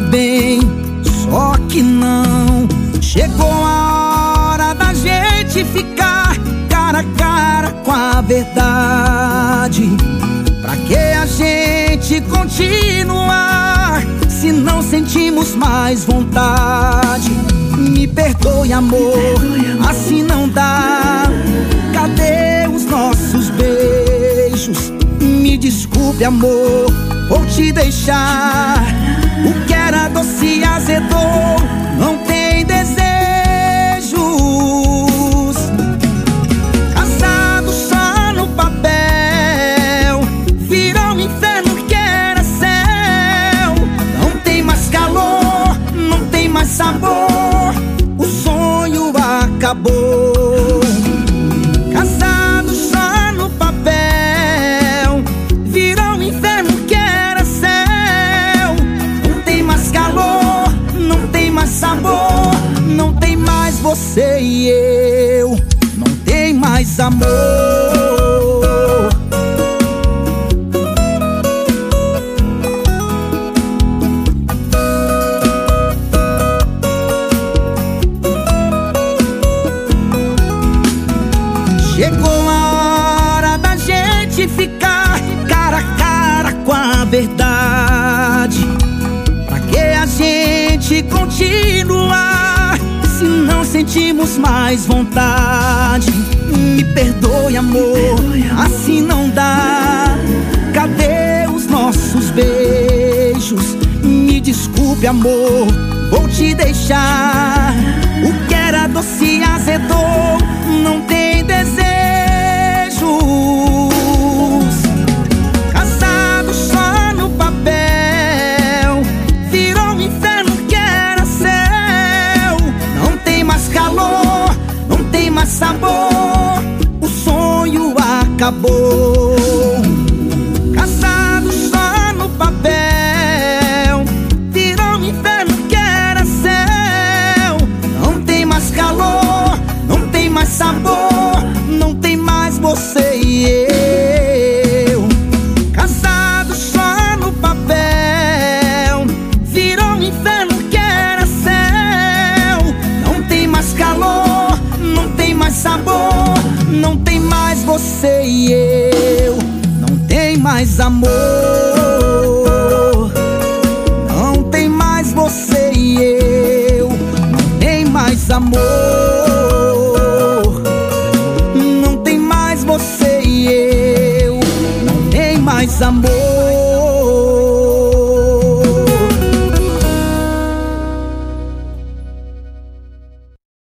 bem, só que não. Chegou a hora da gente ficar cara a cara com a verdade. Pra que a gente continuar se não sentimos mais vontade? Me perdoe, amor, Me perdoe, amor. assim não dá. Cadê os nossos beijos? Me desculpe, amor vou te deixar. O que era doce azedou, eu, não tem mais amor. Chegou a hora da gente ficar cara a cara com a verdade. Pra que a gente não sentimos mais vontade? Me perdoe, amor, assim não dá. Cadê os nossos beijos? Me desculpe, amor, vou te deixar. O que era doce azedou, não tem acabou. Casado só no papel, virou um inferno que era céu. Não tem mais calor, não tem mais sabor, você e eu. Não tem mais amor. Não tem mais você e eu. Não tem mais amor. Não tem mais você e eu. Não tem mais amor.